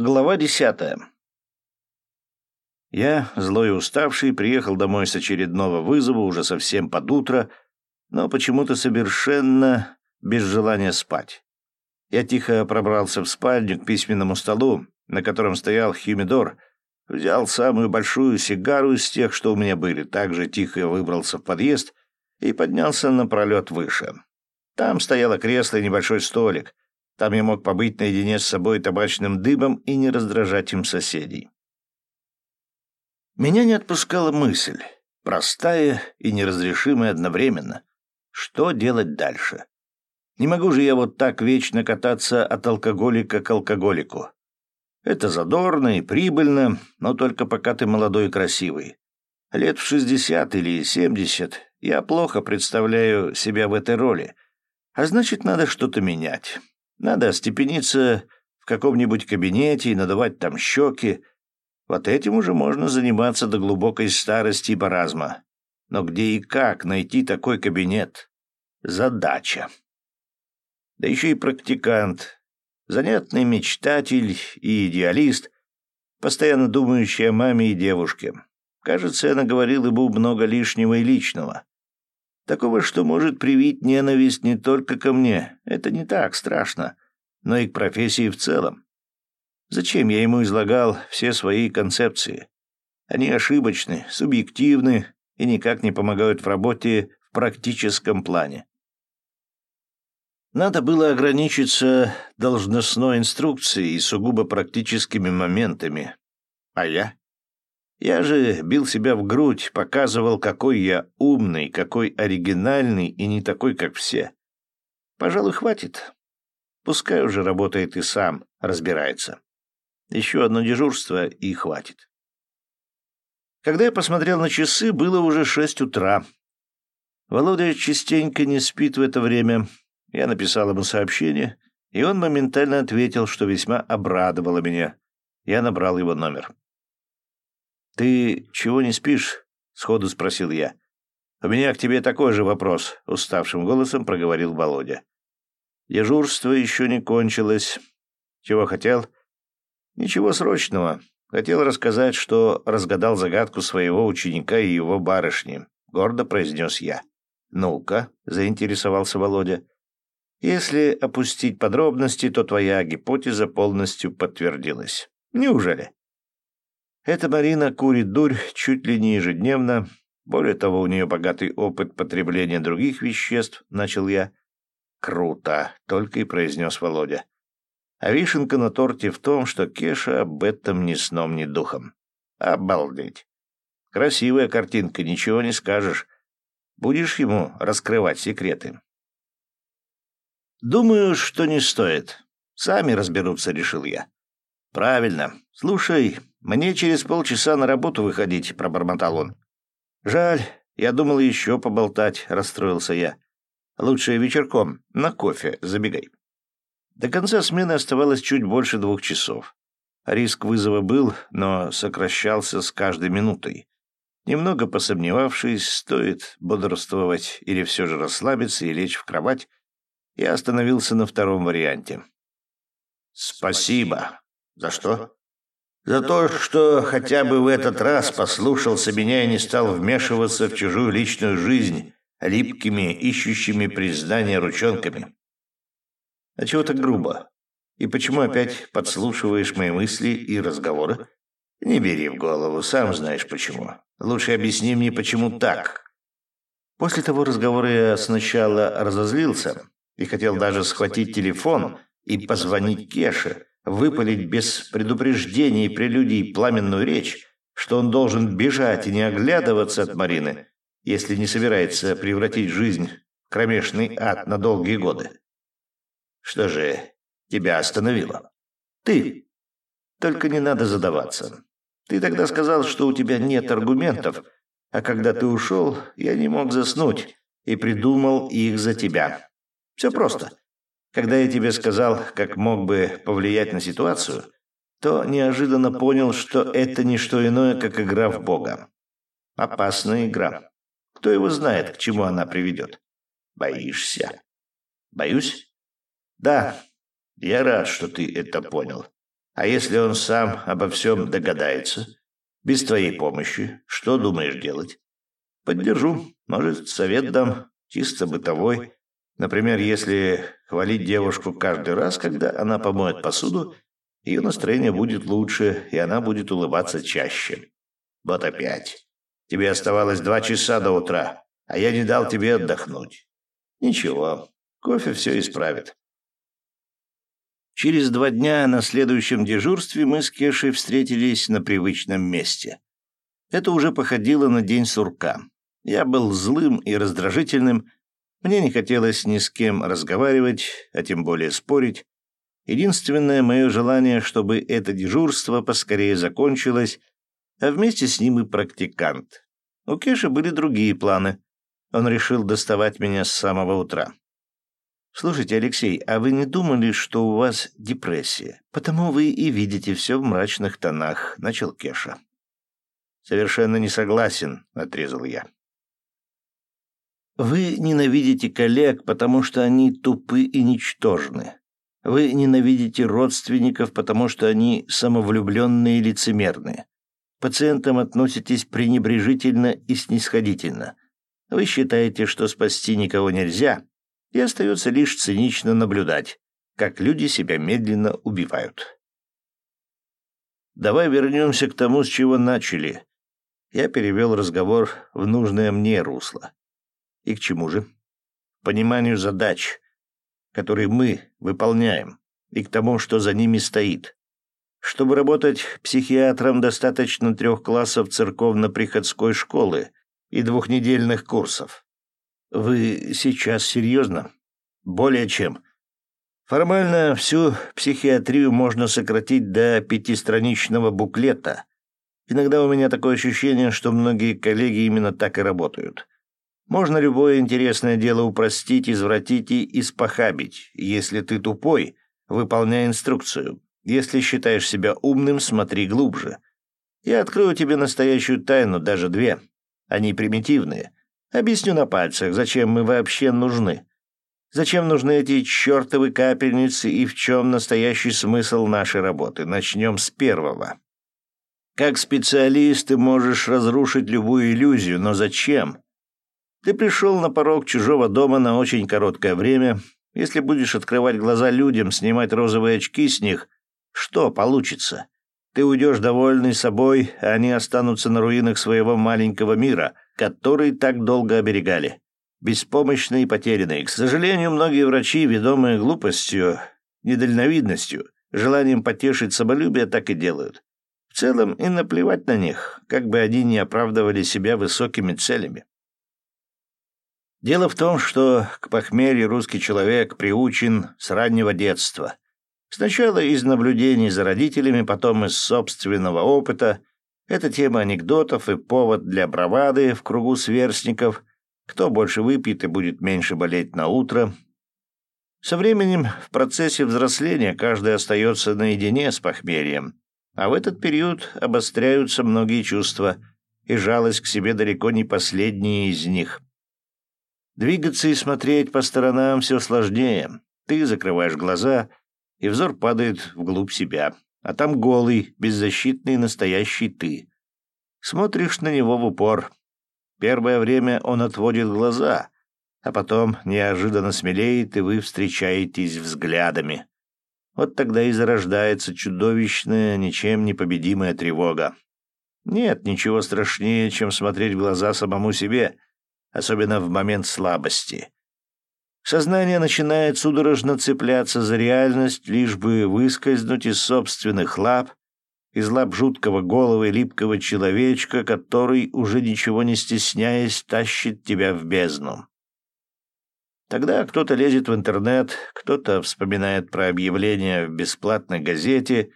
Глава десятая. Я, злой и уставший, приехал домой с очередного вызова уже совсем под утро, но почему-то совершенно без желания спать. Я тихо пробрался в спальню к письменному столу, на котором стоял хюмидор, взял самую большую сигару из тех, что у меня были, также тихо выбрался в подъезд и поднялся на пролет выше. Там стояло кресло и небольшой столик — там я мог побыть наедине с собой табачным дыбом и не раздражать им соседей. Меня не отпускала мысль, простая и неразрешимая одновременно. Что делать дальше? Не могу же я вот так вечно кататься от алкоголика к алкоголику. Это задорно и прибыльно, но только пока ты молодой и красивый. Лет в шестьдесят или семьдесят я плохо представляю себя в этой роли, а значит, надо что-то менять. Надо остепениться в каком-нибудь кабинете и надувать там щеки. Вот этим уже можно заниматься до глубокой старости и маразма. Но где и как найти такой кабинет? Задача. Да еще и практикант, занятный мечтатель и идеалист, постоянно думающий о маме и девушке. Кажется, я наговорил ему много лишнего и личного. Такого, что может привить ненависть не только ко мне. Это не так страшно, но и к профессии в целом. Зачем я ему излагал все свои концепции? Они ошибочны, субъективны и никак не помогают в работе в практическом плане. Надо было ограничиться должностной инструкцией и сугубо практическими моментами. А я? Я же бил себя в грудь, показывал, какой я умный, какой оригинальный и не такой, как все. Пожалуй, хватит. Пускай уже работает и сам, разбирается. Еще одно дежурство и хватит. Когда я посмотрел на часы, было уже шесть утра. Володя частенько не спит в это время. Я написал ему сообщение, и он моментально ответил, что весьма обрадовало меня. Я набрал его номер. «Ты чего не спишь?» — сходу спросил я. «У меня к тебе такой же вопрос», — уставшим голосом проговорил Володя. «Дежурство еще не кончилось. Чего хотел?» «Ничего срочного. Хотел рассказать, что разгадал загадку своего ученика и его барышни», — гордо произнес я. «Ну-ка», — заинтересовался Володя. «Если опустить подробности, то твоя гипотеза полностью подтвердилась. Неужели?» Эта Марина курит дурь чуть ли не ежедневно. Более того, у нее богатый опыт потребления других веществ, начал я. Круто, только и произнес Володя. А вишенка на торте в том, что Кеша об этом ни сном, ни духом. Обалдеть. Красивая картинка, ничего не скажешь. Будешь ему раскрывать секреты? Думаю, что не стоит. Сами разберутся, решил я. Правильно. Слушай, мне через полчаса на работу выходить, пробормотал он. Жаль, я думал еще поболтать, расстроился я. Лучше вечерком, на кофе забегай. До конца смены оставалось чуть больше двух часов. Риск вызова был, но сокращался с каждой минутой. Немного посомневавшись, стоит бодрствовать или все же расслабиться и лечь в кровать, я остановился на втором варианте. «Спасибо. За что?» За то, что хотя бы в этот раз послушался меня и не стал вмешиваться в чужую личную жизнь липкими, ищущими признания ручонками. А чего так грубо? И почему опять подслушиваешь мои мысли и разговоры? Не бери в голову, сам знаешь почему. Лучше объясни мне, почему так. После того разговора я сначала разозлился и хотел даже схватить телефон и позвонить Кеше, выпалить без предупреждения и прелюдий пламенную речь, что он должен бежать и не оглядываться от Марины, если не собирается превратить жизнь в кромешный ад на долгие годы. Что же тебя остановило? Ты. Только не надо задаваться. Ты тогда сказал, что у тебя нет аргументов, а когда ты ушел, я не мог заснуть и придумал их за тебя. Все просто. Когда я тебе сказал, как мог бы повлиять на ситуацию, то неожиданно понял, что это не что иное, как игра в Бога. Опасная игра. Кто его знает, к чему она приведет? Боишься? Боюсь? Да. Я рад, что ты это понял. А если он сам обо всем догадается, без твоей помощи, что думаешь делать? Поддержу. Может, совет дам, чисто бытовой. Например, если хвалить девушку каждый раз, когда она помоет посуду, ее настроение будет лучше, и она будет улыбаться чаще. Вот опять. Тебе оставалось два часа до утра, а я не дал тебе отдохнуть. Ничего, кофе все исправит. Через два дня на следующем дежурстве мы с Кешей встретились на привычном месте. Это уже походило на день сурка. Я был злым и раздражительным, мне не хотелось ни с кем разговаривать, а тем более спорить. Единственное мое желание, чтобы это дежурство поскорее закончилось, а вместе с ним и практикант. У Кеши были другие планы. Он решил доставать меня с самого утра. «Слушайте, Алексей, а вы не думали, что у вас депрессия? Потому вы и видите все в мрачных тонах», — начал Кеша. «Совершенно не согласен», — отрезал я. «Вы ненавидите коллег, потому что они тупы и ничтожны. Вы ненавидите родственников, потому что они самовлюбленные и лицемерные. Пациентам относитесь пренебрежительно и снисходительно. Вы считаете, что спасти никого нельзя, и остается лишь цинично наблюдать, как люди себя медленно убивают. Давай вернемся к тому, с чего начали. Я перевел разговор в нужное мне русло. И к чему же? Пониманию задач, которые мы выполняем, и к тому, что за ними стоит. Чтобы работать психиатром, достаточно трех классов церковно-приходской школы и двухнедельных курсов. Вы сейчас серьезно? Более чем. Формально всю психиатрию можно сократить до пятистраничного буклета. Иногда у меня такое ощущение, что многие коллеги именно так и работают. Можно любое интересное дело упростить, извратить и испохабить. Если ты тупой, выполняй инструкцию. Если считаешь себя умным, смотри глубже. Я открою тебе настоящую тайну, даже две. Они примитивные — Объясню на пальцах, зачем мы вообще нужны. Зачем нужны эти чертовы капельницы и в чем настоящий смысл нашей работы? Начнем с первого. Как специалист ты можешь разрушить любую иллюзию, но зачем? Ты пришел на порог чужого дома на очень короткое время. Если будешь открывать глаза людям, снимать розовые очки с них, что получится? Ты уйдешь довольный собой, а они останутся на руинах своего маленького мира — который так долго оберегали. Беспомощные и потерянные. К сожалению, многие врачи, ведомые глупостью, недальновидностью, желанием потешить самолюбие, так и делают. В целом и наплевать на них, как бы они ни оправдывали себя высокими целями. Дело в том, что к похмелью русский человек приучен с раннего детства. Сначала из наблюдений за родителями, потом из собственного опыта, это тема анекдотов и повод для бравады в кругу сверстников. Кто больше выпьет и будет меньше болеть на утро. Со временем в процессе взросления каждый остается наедине с похмельем. А в этот период обостряются многие чувства, и жалость к себе далеко не последние из них. Двигаться и смотреть по сторонам все сложнее. Ты закрываешь глаза, и взор падает вглубь себя а там голый, беззащитный настоящий ты. Смотришь на него в упор. Первое время он отводит глаза, а потом неожиданно смелеет, и вы встречаетесь взглядами. Вот тогда и зарождается чудовищная, ничем не победимая тревога. Нет ничего страшнее, чем смотреть в глаза самому себе, особенно в момент слабости. Сознание начинает судорожно цепляться за реальность, лишь бы выскользнуть из собственных лап, из лап жуткого голого и липкого человечка, который, уже ничего не стесняясь, тащит тебя в бездну. Тогда кто-то лезет в интернет, кто-то вспоминает про объявление в бесплатной газете,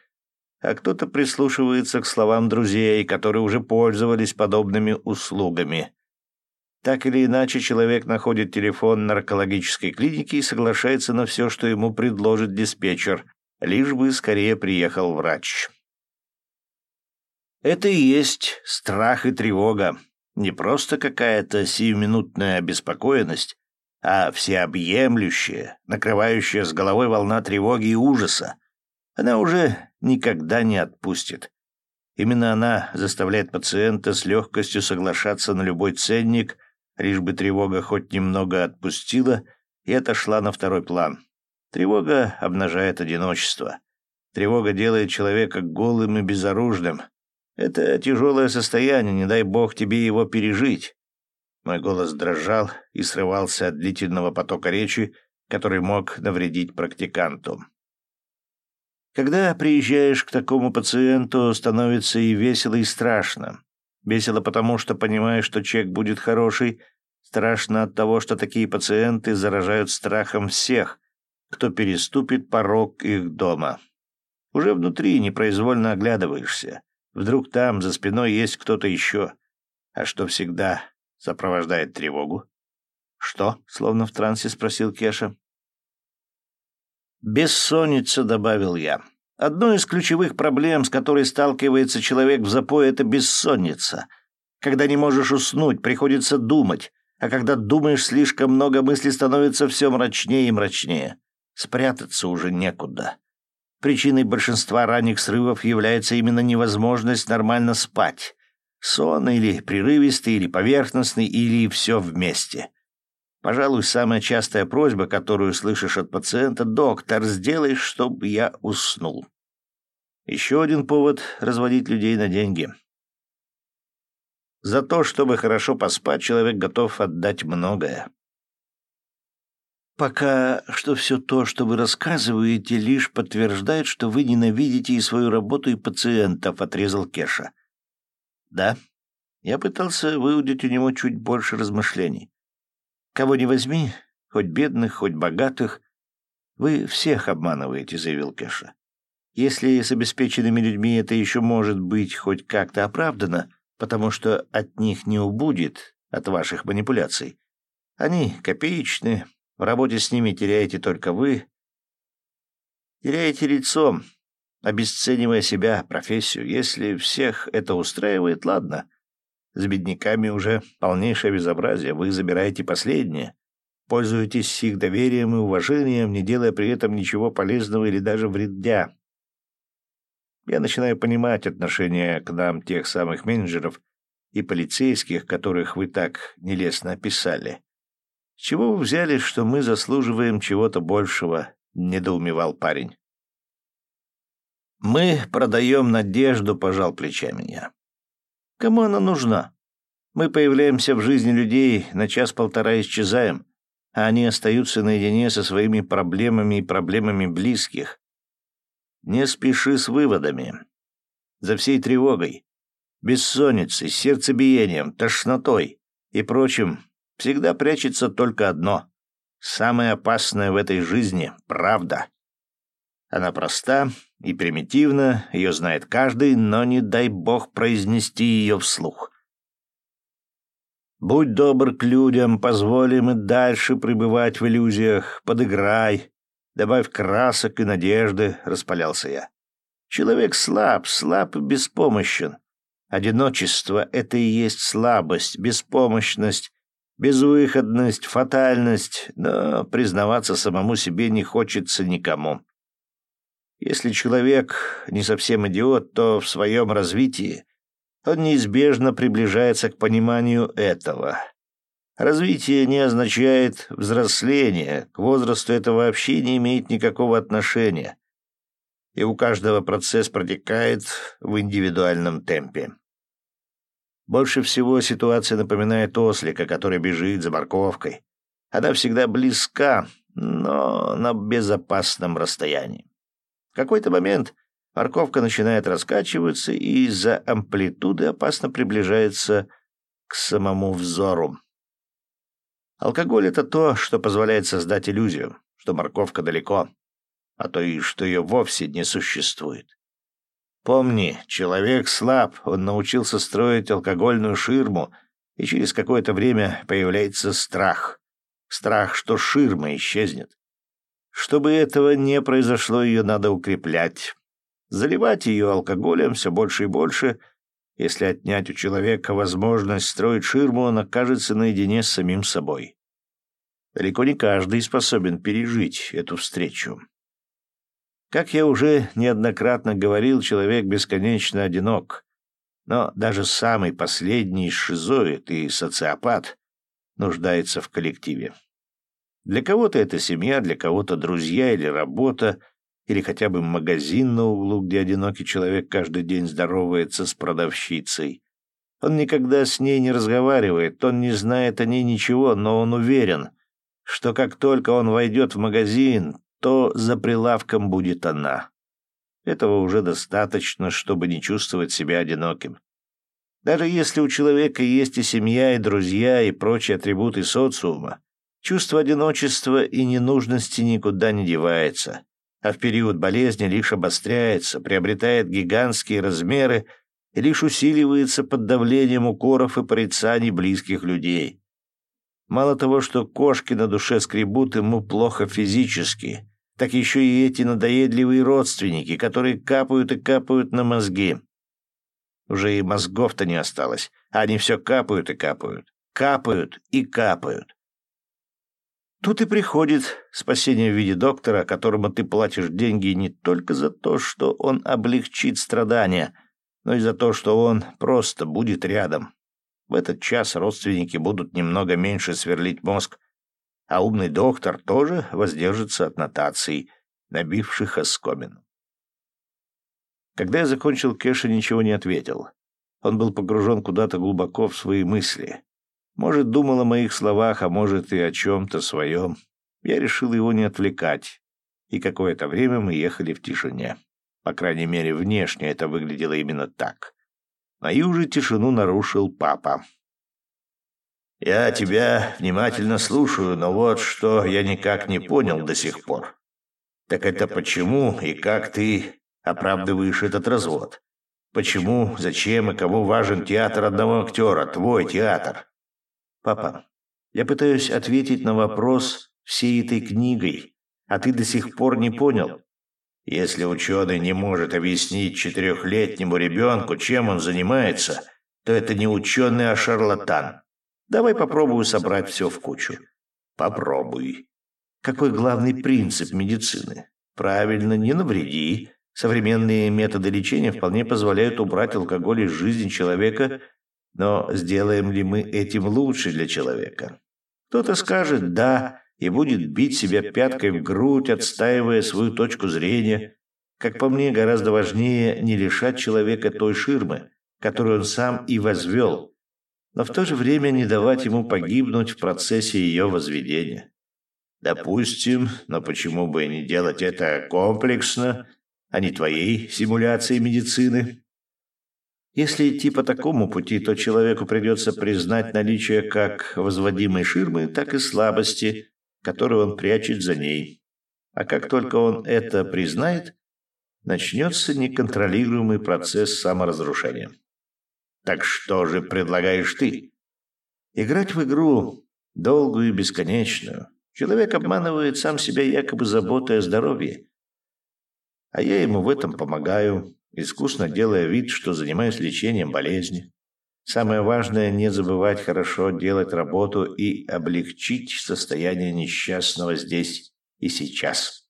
а кто-то прислушивается к словам друзей, которые уже пользовались подобными услугами. Так или иначе, человек находит телефон наркологической клиники и соглашается на все, что ему предложит диспетчер, лишь бы скорее приехал врач. Это и есть страх и тревога, не просто какая-то сиюминутная обеспокоенность, а всеобъемлющая, накрывающая с головой волна тревоги и ужаса. она уже никогда не отпустит. Именно она заставляет пациента с легкостью соглашаться на любой ценник, лишь бы тревога хоть немного отпустила и отошла на второй план. Тревога обнажает одиночество. Тревога делает человека голым и безоружным. Это тяжелое состояние, не дай бог тебе его пережить. Мой голос дрожал и срывался от длительного потока речи, который мог навредить практиканту. Когда приезжаешь к такому пациенту, становится и весело, и страшно. Весело потому, что понимаешь, что чек будет хороший, страшно от того, что такие пациенты заражают страхом всех, кто переступит порог их дома. Уже внутри непроизвольно оглядываешься. Вдруг там, за спиной, есть кто-то еще. А что всегда сопровождает тревогу? «Что?» — словно в трансе спросил Кеша. «Бессонница», — добавил я. «Одной из ключевых проблем, с которой сталкивается человек в запое, — это бессонница. Когда не можешь уснуть, приходится думать, а когда думаешь слишком много, мысли становятся все мрачнее и мрачнее. Спрятаться уже некуда. Причиной большинства ранних срывов является именно невозможность нормально спать. Сон или прерывистый, или поверхностный, или все вместе. Пожалуй, самая частая просьба, которую слышишь от пациента, «Доктор, сделай, чтобы я уснул». Еще один повод — разводить людей на деньги. За то, чтобы хорошо поспать, человек готов отдать многое. Пока что все то, что вы рассказываете, лишь подтверждает, что вы ненавидите и свою работу, и пациентов, — отрезал Кеша. Да, я пытался выудить у него чуть больше размышлений. Кого не возьми, хоть бедных, хоть богатых, вы всех обманываете, заявил Кэша. Если с обеспеченными людьми это еще может быть хоть как-то оправдано, потому что от них не убудет от ваших манипуляций. Они копеечны, в работе с ними теряете только вы. Теряете лицом, обесценивая себя, профессию. Если всех это устраивает, ладно. С бедняками уже полнейшее безобразие. Вы забираете последнее. Пользуетесь их доверием и уважением, не делая при этом ничего полезного или даже вредя. Я начинаю понимать отношение к нам тех самых менеджеров и полицейских, которых вы так нелестно описали. С чего вы взяли, что мы заслуживаем чего-то большего? недоумевал парень. Мы продаем надежду, пожал плечами я. Кому она нужна? Мы появляемся в жизни людей, на час-полтора исчезаем, а они остаются наедине со своими проблемами и проблемами близких. Не спеши с выводами. За всей тревогой, бессонницей, сердцебиением, тошнотой и прочим всегда прячется только одно. Самое опасное в этой жизни — правда. Она проста и примитивна, ее знает каждый, но не дай бог произнести ее вслух. Будь добр к людям, позволь им и дальше пребывать в иллюзиях, подыграй, добавь красок и надежды, — распалялся я. Человек слаб, слаб и беспомощен. Одиночество — это и есть слабость, беспомощность, безвыходность, фатальность, но признаваться самому себе не хочется никому. Если человек не совсем идиот, то в своем развитии он неизбежно приближается к пониманию этого. Развитие не означает взросление, к возрасту это вообще не имеет никакого отношения. И у каждого процесс протекает в индивидуальном темпе. Больше всего ситуация напоминает ослика, который бежит за морковкой. Она всегда близка, но на безопасном расстоянии. В какой-то момент морковка начинает раскачиваться и из-за амплитуды опасно приближается к самому взору. Алкоголь — это то, что позволяет создать иллюзию, что морковка далеко, а то и что ее вовсе не существует. Помни, человек слаб, он научился строить алкогольную ширму, и через какое-то время появляется страх. Страх, что ширма исчезнет. Чтобы этого не произошло, ее надо укреплять. Заливать ее алкоголем все больше и больше. Если отнять у человека возможность строить ширму, он окажется наедине с самим собой. Далеко не каждый способен пережить эту встречу. Как я уже неоднократно говорил, человек бесконечно одинок. Но даже самый последний шизоид и социопат нуждается в коллективе. Для кого-то это семья, для кого-то друзья или работа, или хотя бы магазин на углу, где одинокий человек каждый день здоровается с продавщицей. Он никогда с ней не разговаривает, он не знает о ней ничего, но он уверен, что как только он войдет в магазин, то за прилавком будет она. Этого уже достаточно, чтобы не чувствовать себя одиноким. Даже если у человека есть и семья, и друзья, и прочие атрибуты социума, чувство одиночества и ненужности никуда не девается, а в период болезни лишь обостряется, приобретает гигантские размеры и лишь усиливается под давлением укоров и порицаний близких людей. Мало того, что кошки на душе скребут ему плохо физически, так еще и эти надоедливые родственники, которые капают и капают на мозги. Уже и мозгов-то не осталось, а они все капают и капают, капают и капают. Тут и приходит спасение в виде доктора, которому ты платишь деньги не только за то, что он облегчит страдания, но и за то, что он просто будет рядом. В этот час родственники будут немного меньше сверлить мозг, а умный доктор тоже воздержится от нотаций, набивших оскомину. Когда я закончил, Кеша ничего не ответил. Он был погружен куда-то глубоко в свои мысли. Может, думал о моих словах, а может и о чем-то своем. Я решил его не отвлекать, и какое-то время мы ехали в тишине. По крайней мере, внешне это выглядело именно так. Мою же тишину нарушил папа. Я тебя внимательно слушаю, но вот что я никак не понял до сих пор. Так это почему и как ты оправдываешь этот развод? Почему, зачем и кому важен театр одного актера, твой театр? Папа, я пытаюсь ответить на вопрос всей этой книгой, а ты до сих пор не понял. Если ученый не может объяснить четырехлетнему ребенку, чем он занимается, то это не ученый, а шарлатан. Давай попробую собрать все в кучу. Попробуй. Какой главный принцип медицины? Правильно, не навреди. Современные методы лечения вполне позволяют убрать алкоголь из жизни человека, но сделаем ли мы этим лучше для человека? Кто-то скажет «да» и будет бить себя пяткой в грудь, отстаивая свою точку зрения. Как по мне, гораздо важнее не лишать человека той ширмы, которую он сам и возвел, но в то же время не давать ему погибнуть в процессе ее возведения. Допустим, но почему бы не делать это комплексно, а не твоей симуляцией медицины? Если идти по такому пути, то человеку придется признать наличие как возводимой ширмы, так и слабости, которую он прячет за ней. А как только он это признает, начнется неконтролируемый процесс саморазрушения. Так что же предлагаешь ты? Играть в игру, долгую и бесконечную. Человек обманывает сам себя якобы заботой о здоровье. А я ему в этом помогаю, искусно делая вид, что занимаюсь лечением болезни. Самое важное – не забывать хорошо делать работу и облегчить состояние несчастного здесь и сейчас.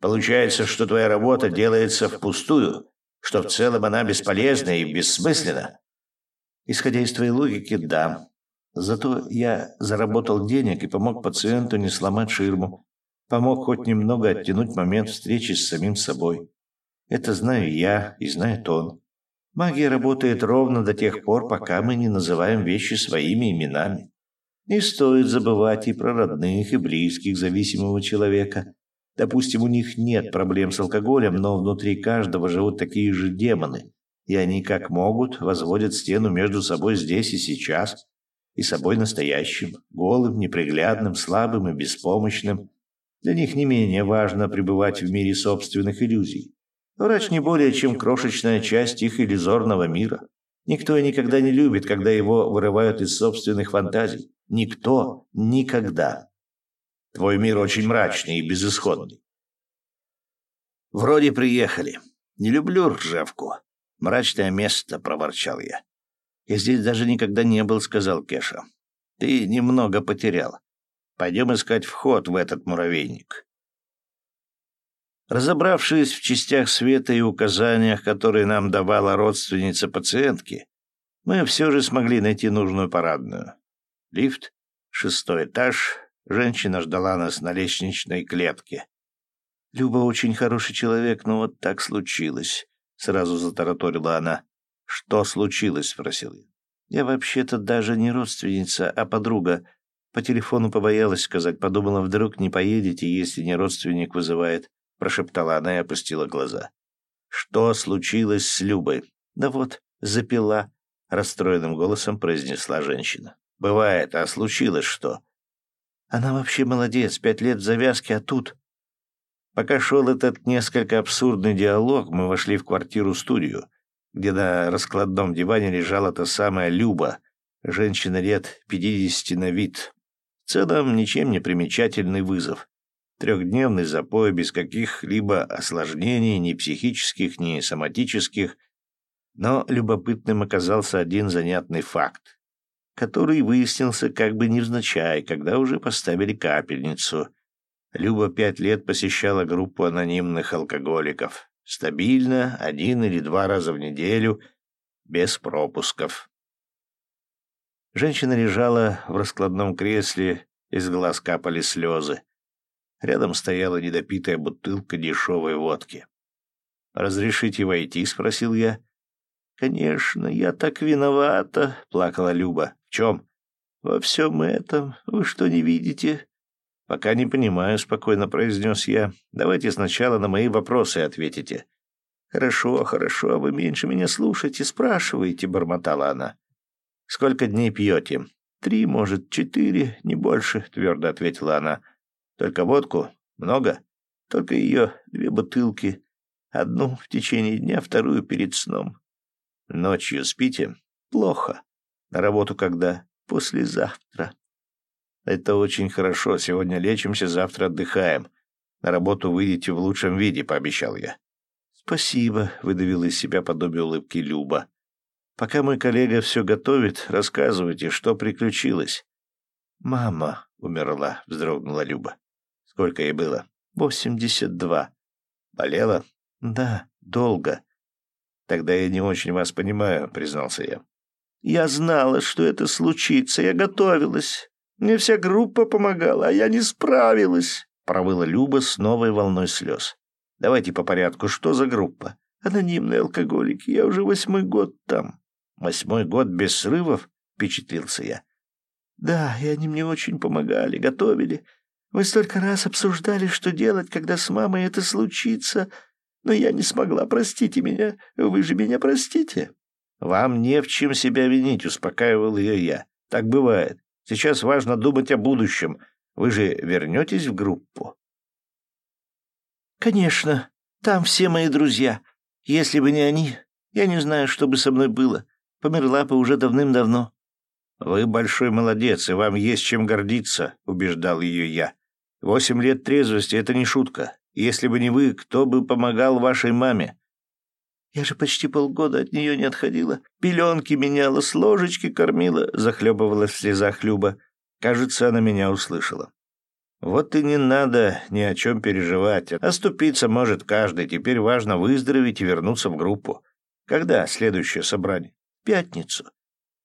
Получается, что твоя работа делается впустую, что в целом она бесполезна и бессмысленна? Исходя из твоей логики, да. Зато я заработал денег и помог пациенту не сломать ширму. Помог хоть немного оттянуть момент встречи с самим собой. Это знаю я и знает он. Магия работает ровно до тех пор, пока мы не называем вещи своими именами. Не стоит забывать и про родных, и близких зависимого человека. Допустим, у них нет проблем с алкоголем, но внутри каждого живут такие же демоны, и они как могут возводят стену между собой здесь и сейчас, и собой настоящим, голым, неприглядным, слабым и беспомощным. Для них не менее важно пребывать в мире собственных иллюзий. Врач не более чем крошечная часть их иллюзорного мира. Никто и никогда не любит, когда его вырывают из собственных фантазий. Никто никогда. Твой мир очень мрачный и безысходный. Вроде приехали. Не люблю ржавку. Мрачное место, проворчал я. Я здесь даже никогда не был, сказал Кеша. Ты немного потерял. Пойдем искать вход в этот муравейник. Разобравшись в частях света и указаниях, которые нам давала родственница пациентки, мы все же смогли найти нужную парадную. Лифт, шестой этаж, женщина ждала нас на лестничной клетке. «Люба очень хороший человек, но вот так случилось», — сразу затараторила она. «Что случилось?» — спросил я. «Я вообще-то даже не родственница, а подруга. По телефону побоялась сказать, подумала, вдруг не поедете, если не родственник вызывает», — прошептала она и опустила глаза. «Что случилось с Любой?» «Да вот, запила», — расстроенным голосом произнесла женщина. «Бывает, а случилось что?» «Она вообще молодец, пять лет в завязке, а тут...» Пока шел этот несколько абсурдный диалог, мы вошли в квартиру-студию, где на раскладном диване лежала та самая Люба, женщина лет пятидесяти на вид. В целом, ничем не примечательный вызов. Трехдневный запой без каких-либо осложнений, ни психических, ни соматических, но любопытным оказался один занятный факт, который выяснился как бы невзначай, когда уже поставили капельницу. Люба пять лет посещала группу анонимных алкоголиков. Стабильно, один или два раза в неделю, без пропусков. Женщина лежала в раскладном кресле, из глаз капали слезы. Рядом стояла недопитая бутылка дешевой водки. «Разрешите войти?» — спросил я. «Конечно, я так виновата», — плакала Люба. «В чем?» «Во всем этом. Вы что, не видите?» «Пока не понимаю», — спокойно произнес я. «Давайте сначала на мои вопросы ответите». «Хорошо, хорошо, вы меньше меня слушайте, спрашиваете», — бормотала она. «Сколько дней пьете?» «Три, может, четыре, не больше», — твердо ответила она. «Только водку? Много?» «Только ее две бутылки. Одну в течение дня, вторую перед сном. Ночью спите? Плохо. На работу когда? Послезавтра. Это очень хорошо. Сегодня лечимся, завтра отдыхаем. На работу выйдете в лучшем виде, пообещал я. Спасибо, выдавила из себя подобие улыбки Люба. Пока мой коллега все готовит, рассказывайте, что приключилось. Мама умерла, вздрогнула Люба. Сколько ей было? Восемьдесят два. Болела? Да, долго. «Тогда я не очень вас понимаю», — признался я. «Я знала, что это случится. Я готовилась. Мне вся группа помогала, а я не справилась», — провыла Люба с новой волной слез. «Давайте по порядку. Что за группа?» «Анонимные алкоголики. Я уже восьмой год там». «Восьмой год без срывов?» — впечатлился я. «Да, и они мне очень помогали, готовили. Вы столько раз обсуждали, что делать, когда с мамой это случится, но я не смогла, простите меня. Вы же меня простите». «Вам не в чем себя винить», — успокаивал ее я. «Так бывает. Сейчас важно думать о будущем. Вы же вернетесь в группу?» «Конечно. Там все мои друзья. Если бы не они, я не знаю, что бы со мной было. Померла бы уже давным-давно». «Вы большой молодец, и вам есть чем гордиться», — убеждал ее я. «Восемь лет трезвости — это не шутка. Если бы не вы, кто бы помогал вашей маме?» «Я же почти полгода от нее не отходила. Пеленки меняла, с ложечки кормила», — захлебывалась в слезах Люба. Кажется, она меня услышала. «Вот и не надо ни о чем переживать. Оступиться может каждый. Теперь важно выздороветь и вернуться в группу. Когда следующее собрание?» «Пятницу».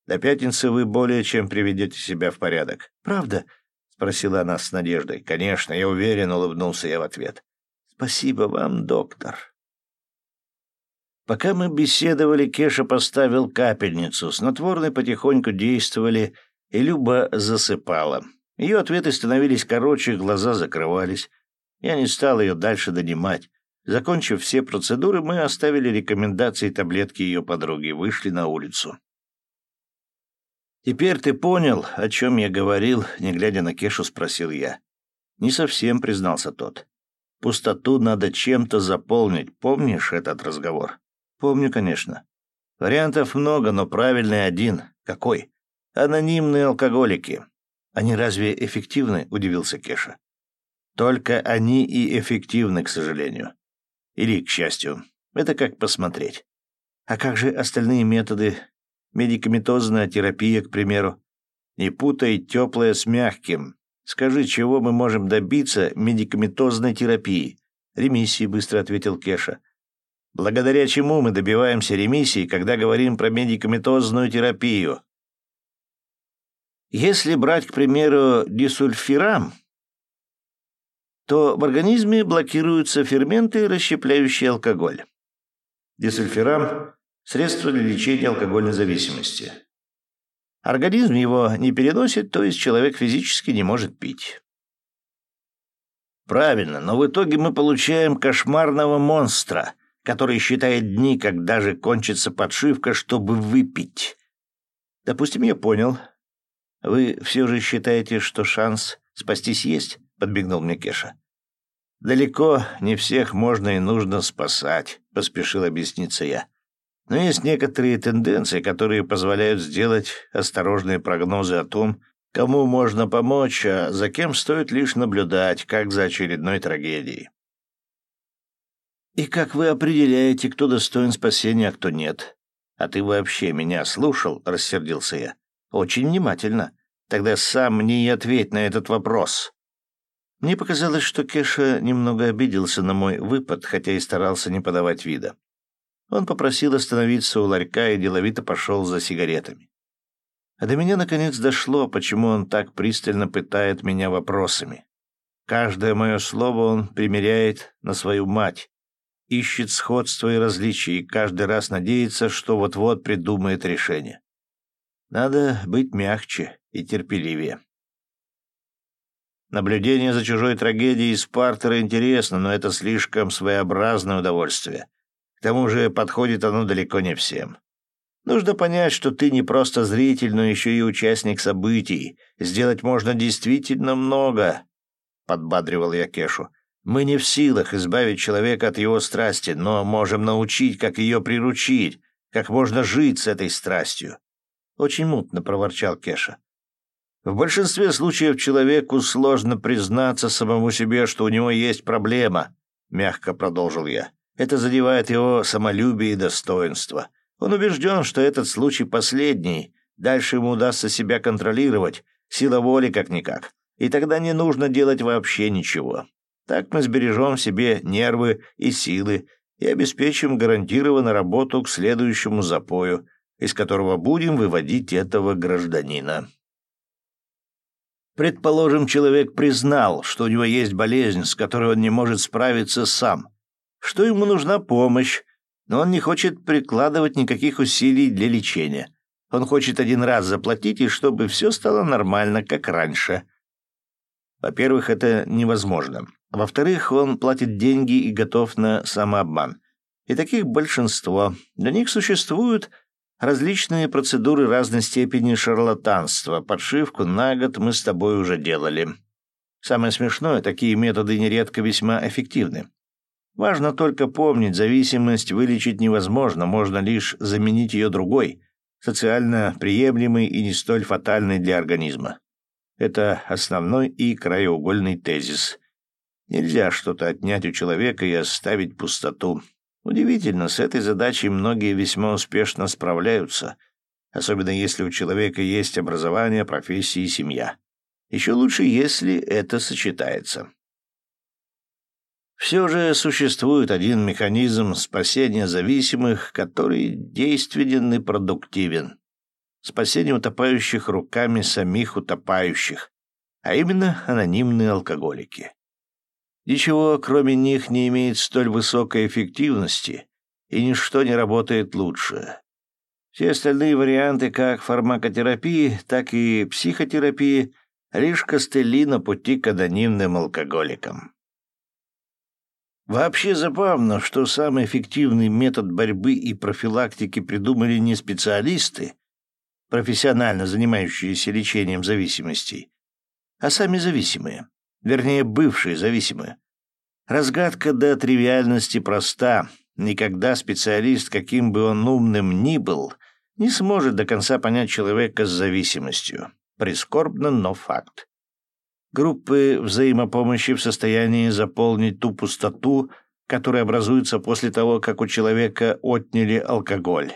«До пятницы вы более чем приведете себя в порядок. Правда?» — спросила она с надеждой. «Конечно, я уверен», — улыбнулся я в ответ. Спасибо вам, доктор. Пока мы беседовали, Кеша поставил капельницу. Снотворные потихоньку действовали, и Люба засыпала. Ее ответы становились короче, глаза закрывались. Я не стал ее дальше донимать. Закончив все процедуры, мы оставили рекомендации таблетки ее подруги, вышли на улицу. «Теперь ты понял, о чем я говорил?» — не глядя на Кешу, спросил я. «Не совсем», — признался тот. Пустоту надо чем-то заполнить. Помнишь этот разговор? Помню, конечно. Вариантов много, но правильный один. Какой? Анонимные алкоголики. Они разве эффективны? Удивился Кеша. Только они и эффективны, к сожалению. Или к счастью. Это как посмотреть. А как же остальные методы? Медикаментозная терапия, к примеру. Не путай теплое с мягким. Скажи, чего мы можем добиться медикаментозной терапией? «Ремиссии», — быстро ответил Кеша. «Благодаря чему мы добиваемся ремиссии, когда говорим про медикаментозную терапию?» Если брать, к примеру, дисульфирам, то в организме блокируются ферменты, расщепляющие алкоголь. Дисульфирам – средство для лечения алкогольной зависимости. Организм его не переносит, то есть человек физически не может пить. Правильно, но в итоге мы получаем кошмарного монстра, который считает дни, когда же кончится подшивка, чтобы выпить. Допустим, я понял. Вы все же считаете, что шанс спастись есть? Подбегнул мне Кеша. «Далеко не всех можно и нужно спасать», — поспешил объясниться я. «Но есть некоторые тенденции, которые позволяют сделать осторожные прогнозы о том, кому можно помочь, а за кем стоит лишь наблюдать, как за очередной трагедией». «И как вы определяете, кто достоин спасения, а кто нет? А ты вообще меня слушал?» — рассердился я. «Очень внимательно. Тогда сам мне и ответь на этот вопрос». Мне показалось, что Кеша немного обиделся на мой выпад, хотя и старался не подавать вида. Он попросил остановиться у ларька и деловито пошел за сигаретами. А до меня наконец дошло, почему он так пристально пытает меня вопросами. Каждое мое слово он примеряет на свою мать, ищет сходства и различия, и каждый раз надеется, что вот-вот придумает решение. Надо быть мягче и терпеливее. Наблюдение за чужой трагедией из партера интересно, но это слишком своеобразное удовольствие. К тому же подходит оно далеко не всем. Нужно понять, что ты не просто зритель, но еще и участник событий. Сделать можно действительно много, — подбадривал я Кешу. Мы не в силах избавить человека от его страсти, но можем научить, как ее приручить, как можно жить с этой страстью. Очень мутно проворчал Кеша. В большинстве случаев человеку сложно признаться самому себе, что у него есть проблема, мягко продолжил я. Это задевает его самолюбие и достоинство. Он убежден, что этот случай последний, дальше ему удастся себя контролировать, сила воли как-никак. И тогда не нужно делать вообще ничего. Так мы сбережем себе нервы и силы и обеспечим гарантированно работу к следующему запою, из которого будем выводить этого гражданина. Предположим, человек признал, что у него есть болезнь, с которой он не может справиться сам, что ему нужна помощь, но он не хочет прикладывать никаких усилий для лечения. Он хочет один раз заплатить, и чтобы все стало нормально, как раньше. Во-первых, это невозможно. Во-вторых, он платит деньги и готов на самообман. И таких большинство. Для них существуют Различные процедуры разной степени шарлатанства. Подшивку на год мы с тобой уже делали. Самое смешное, такие методы нередко весьма эффективны. Важно только помнить, зависимость вылечить невозможно, можно лишь заменить ее другой, социально приемлемой и не столь фатальной для организма. Это основной и краеугольный тезис. Нельзя что-то отнять у человека и оставить пустоту. Удивительно, с этой задачей многие весьма успешно справляются, особенно если у человека есть образование, профессия и семья. Еще лучше, если это сочетается. Все же существует один механизм спасения зависимых, который действенен и продуктивен. Спасение утопающих руками самих утопающих, а именно анонимные алкоголики. Ничего, кроме них, не имеет столь высокой эффективности, и ничто не работает лучше. Все остальные варианты как фармакотерапии, так и психотерапии — лишь костыли на пути к анонимным алкоголикам. Вообще забавно, что самый эффективный метод борьбы и профилактики придумали не специалисты, профессионально занимающиеся лечением зависимостей, а сами зависимые вернее, бывшие зависимые. Разгадка до тривиальности проста. Никогда специалист, каким бы он умным ни был, не сможет до конца понять человека с зависимостью. Прискорбно, но факт. Группы взаимопомощи в состоянии заполнить ту пустоту, которая образуется после того, как у человека отняли алкоголь.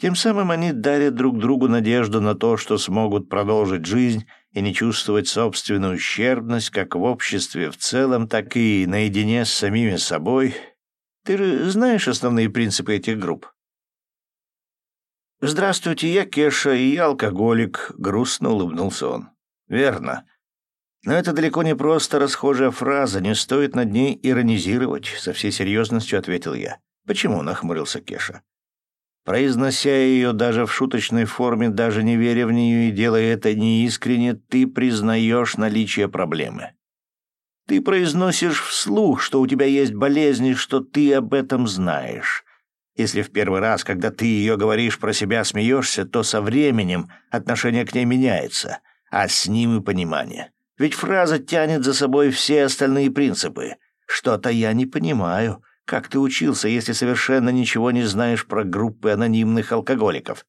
Тем самым они дарят друг другу надежду на то, что смогут продолжить жизнь и не чувствовать собственную ущербность как в обществе в целом, так и наедине с самими собой. Ты же знаешь основные принципы этих групп? «Здравствуйте, я Кеша, и я алкоголик», — грустно улыбнулся он. «Верно. Но это далеко не просто расхожая фраза, не стоит над ней иронизировать», — со всей серьезностью ответил я. «Почему?» — нахмурился Кеша. Произнося ее даже в шуточной форме, даже не веря в нее и делая это неискренне, ты признаешь наличие проблемы. Ты произносишь вслух, что у тебя есть болезнь и что ты об этом знаешь. Если в первый раз, когда ты ее говоришь про себя, смеешься, то со временем отношение к ней меняется, а с ним и понимание. Ведь фраза тянет за собой все остальные принципы. Что-то я не понимаю. Как ты учился, если совершенно ничего не знаешь про группы анонимных алкоголиков?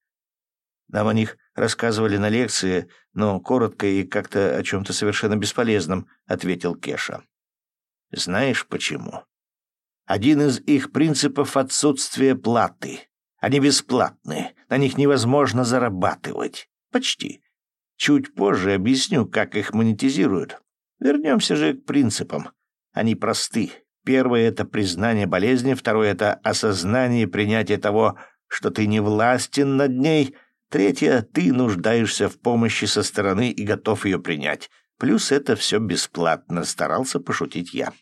Нам о них рассказывали на лекции, но коротко и как-то о чем-то совершенно бесполезном, ответил Кеша. Знаешь почему? Один из их принципов — отсутствие платы. Они бесплатны, на них невозможно зарабатывать. Почти. Чуть позже объясню, как их монетизируют. Вернемся же к принципам. Они просты. Первое — это признание болезни, второе — это осознание и принятие того, что ты не властен над ней, третье — ты нуждаешься в помощи со стороны и готов ее принять. Плюс это все бесплатно, старался пошутить я.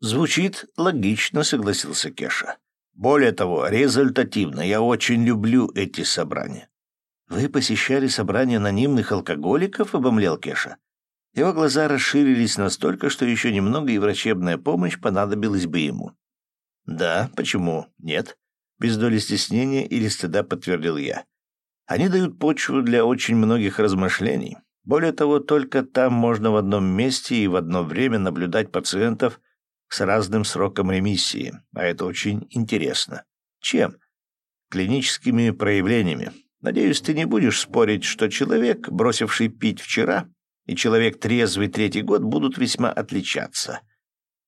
Звучит логично, согласился Кеша. Более того, результативно. Я очень люблю эти собрания. Вы посещали собрания анонимных алкоголиков, обомлел Кеша. Его глаза расширились настолько, что еще немного и врачебная помощь понадобилась бы ему. «Да, почему? Нет?» Без доли стеснения или стыда подтвердил я. «Они дают почву для очень многих размышлений. Более того, только там можно в одном месте и в одно время наблюдать пациентов с разным сроком ремиссии, а это очень интересно. Чем? Клиническими проявлениями. Надеюсь, ты не будешь спорить, что человек, бросивший пить вчера, и человек трезвый третий год будут весьма отличаться.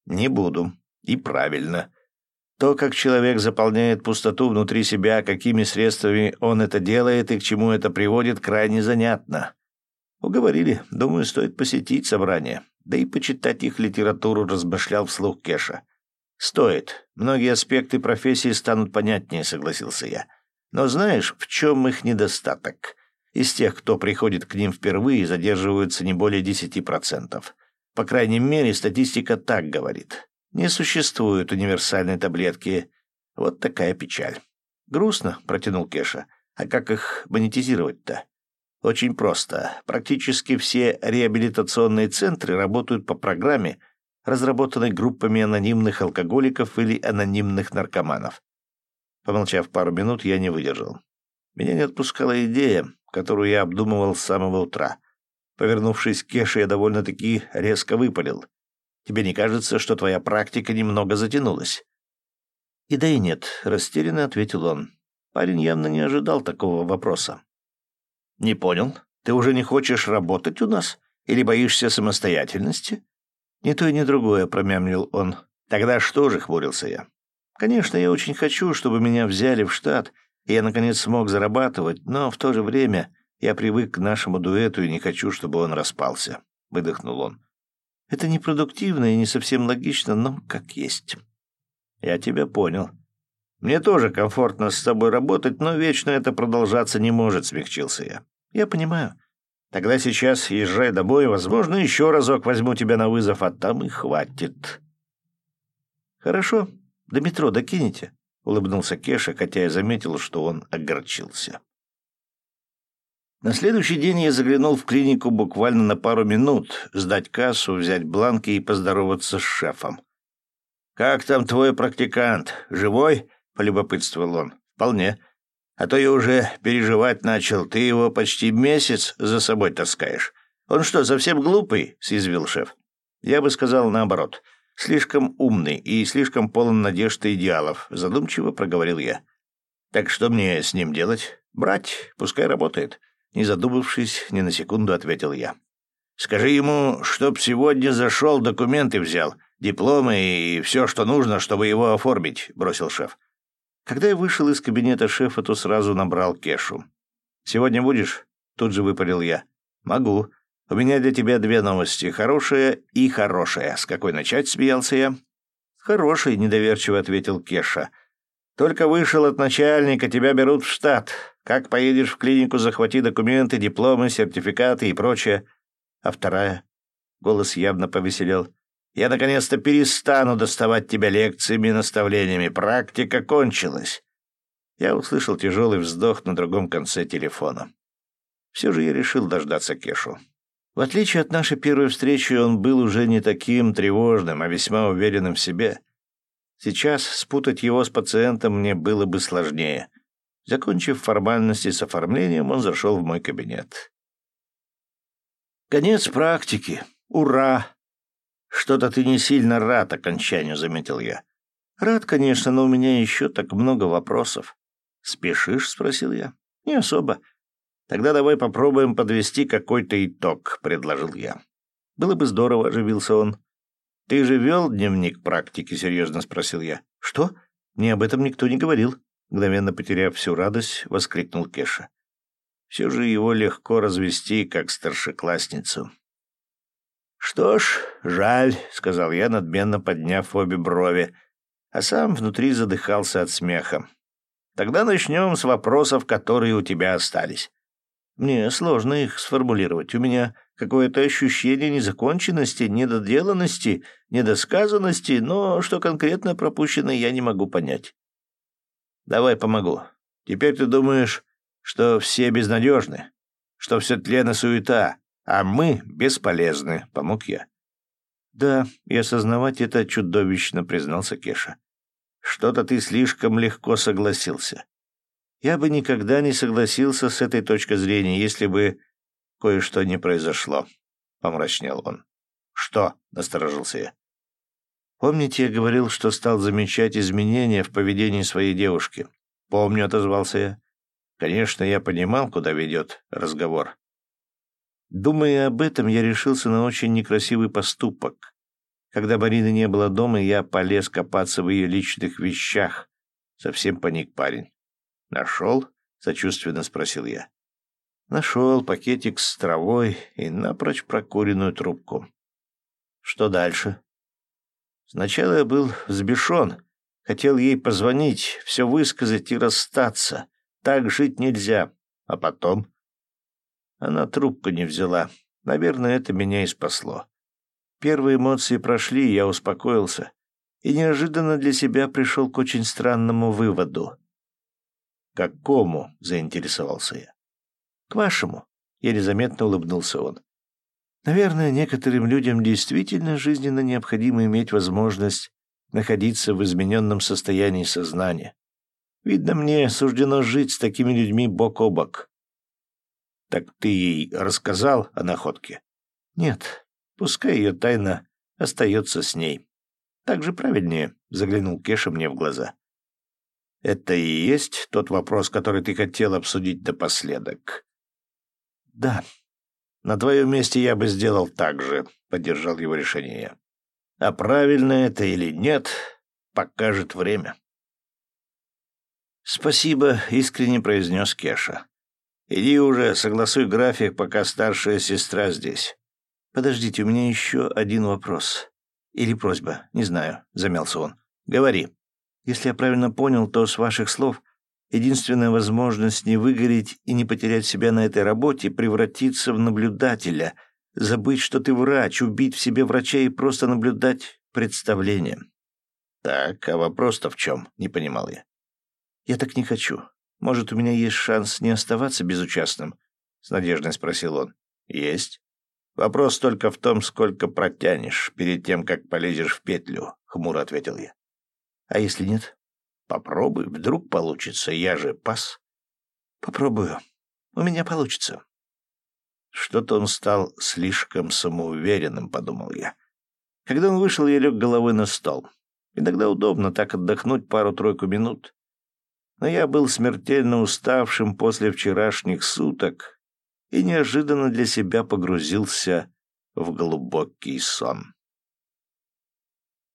Не буду. И правильно. То, как человек заполняет пустоту внутри себя, какими средствами он это делает и к чему это приводит, крайне занятно. Уговорили. Думаю, стоит посетить собрание. Да и почитать их литературу размышлял вслух Кеша. «Стоит. Многие аспекты профессии станут понятнее», — согласился я. «Но знаешь, в чем их недостаток? Из тех, кто приходит к ним впервые, задерживаются не более 10%. По крайней мере, статистика так говорит. Не существует универсальной таблетки. Вот такая печаль. Грустно, протянул Кеша. А как их монетизировать-то? Очень просто. Практически все реабилитационные центры работают по программе, разработанной группами анонимных алкоголиков или анонимных наркоманов. Помолчав пару минут, я не выдержал. Меня не отпускала идея, которую я обдумывал с самого утра. Повернувшись к Кеше, я довольно-таки резко выпалил. «Тебе не кажется, что твоя практика немного затянулась?» «И да и нет», — растерянно ответил он. Парень явно не ожидал такого вопроса. «Не понял. Ты уже не хочешь работать у нас? Или боишься самостоятельности?» «Ни то и ни другое», — промямлил он. «Тогда что же?» — хмурился я. «Конечно, я очень хочу, чтобы меня взяли в штат, и я, наконец, смог зарабатывать, но в то же время я привык к нашему дуэту и не хочу, чтобы он распался», — выдохнул он. «Это непродуктивно и не совсем логично, но как есть». «Я тебя понял. Мне тоже комфортно с тобой работать, но вечно это продолжаться не может», — смягчился я. «Я понимаю. Тогда сейчас езжай домой, возможно, еще разок возьму тебя на вызов, а там и хватит». «Хорошо. До метро докинете?» — улыбнулся Кеша, хотя я заметил, что он огорчился. На следующий день я заглянул в клинику буквально на пару минут, сдать кассу, взять бланки и поздороваться с шефом. «Как там твой практикант? Живой?» — полюбопытствовал он. «Вполне. А то я уже переживать начал. Ты его почти месяц за собой таскаешь. Он что, совсем глупый?» — съязвил шеф. «Я бы сказал наоборот. Слишком умный и слишком полон надежд и идеалов, задумчиво проговорил я. Так что мне с ним делать? Брать, пускай работает. Не задумавшись, ни на секунду ответил я. Скажи ему, чтоб сегодня зашел, документы взял, дипломы и все, что нужно, чтобы его оформить, бросил шеф. Когда я вышел из кабинета шефа, то сразу набрал Кешу. «Сегодня будешь?» — тут же выпалил я. Могу. У меня для тебя две новости. Хорошая и хорошая. С какой начать, смеялся я. Хороший, недоверчиво ответил Кеша. Только вышел от начальника, тебя берут в штат. Как поедешь в клинику, захвати документы, дипломы, сертификаты и прочее. А вторая? Голос явно повеселел. Я наконец-то перестану доставать тебя лекциями и наставлениями. Практика кончилась. Я услышал тяжелый вздох на другом конце телефона. Все же я решил дождаться Кешу. В отличие от нашей первой встречи, он был уже не таким тревожным, а весьма уверенным в себе. Сейчас спутать его с пациентом мне было бы сложнее. Закончив формальности с оформлением, он зашел в мой кабинет. «Конец практики. Ура!» «Что-то ты не сильно рад окончанию», — заметил я. «Рад, конечно, но у меня еще так много вопросов». «Спешишь?» — спросил я. «Не особо. Тогда давай попробуем подвести какой-то итог, предложил я. Было бы здорово, оживился он. Ты же вел дневник практики, серьезно спросил я. Что? Мне об этом никто не говорил. Мгновенно потеряв всю радость, воскликнул Кеша. Все же его легко развести, как старшеклассницу. «Что ж, жаль», — сказал я, надменно подняв обе брови, а сам внутри задыхался от смеха. «Тогда начнем с вопросов, которые у тебя остались. Мне сложно их сформулировать. У меня какое-то ощущение незаконченности, недоделанности, недосказанности, но что конкретно пропущено, я не могу понять. Давай помогу. Теперь ты думаешь, что все безнадежны, что все тлен суета, а мы бесполезны, помог я. Да, и осознавать это чудовищно, признался Кеша. Что-то ты слишком легко согласился. Я бы никогда не согласился с этой точки зрения, если бы кое-что не произошло, — помрачнел он. — Что? — насторожился я. Помните, я говорил, что стал замечать изменения в поведении своей девушки? Помню, — отозвался я. Конечно, я понимал, куда ведет разговор. Думая об этом, я решился на очень некрасивый поступок. Когда Марины не было дома, я полез копаться в ее личных вещах. Совсем паник парень. «Нашел?» — сочувственно спросил я. Нашел пакетик с травой и напрочь прокуренную трубку. Что дальше? Сначала я был взбешен, хотел ей позвонить, все высказать и расстаться. Так жить нельзя. А потом? Она трубку не взяла. Наверное, это меня и спасло. Первые эмоции прошли, я успокоился. И неожиданно для себя пришел к очень странному выводу. «Какому?» — заинтересовался я. «К вашему», — еле заметно улыбнулся он. «Наверное, некоторым людям действительно жизненно необходимо иметь возможность находиться в измененном состоянии сознания. Видно, мне суждено жить с такими людьми бок о бок». «Так ты ей рассказал о находке?» «Нет, пускай ее тайна остается с ней. Так же правильнее», — заглянул Кеша мне в глаза. Это и есть тот вопрос, который ты хотел обсудить напоследок. Да. На твоем месте я бы сделал так же, поддержал его решение А правильно это или нет, покажет время. Спасибо, искренне произнес Кеша. Иди уже, согласуй график, пока старшая сестра здесь. Подождите, у меня еще один вопрос. Или просьба, не знаю, замялся он. Говори. Если я правильно понял, то с ваших слов единственная возможность не выгореть и не потерять себя на этой работе — превратиться в наблюдателя, забыть, что ты врач, убить в себе врача и просто наблюдать представление. Так, а вопрос-то в чем? Не понимал я. Я так не хочу. Может, у меня есть шанс не оставаться безучастным? С надеждой спросил он. Есть. Вопрос только в том, сколько протянешь перед тем, как полезешь в петлю, хмуро ответил я. А если нет? Попробуй, вдруг получится, я же пас. Попробую. У меня получится. Что-то он стал слишком самоуверенным, подумал я. Когда он вышел, я лег головой на стол. Иногда удобно так отдохнуть пару-тройку минут. Но я был смертельно уставшим после вчерашних суток и неожиданно для себя погрузился в глубокий сон.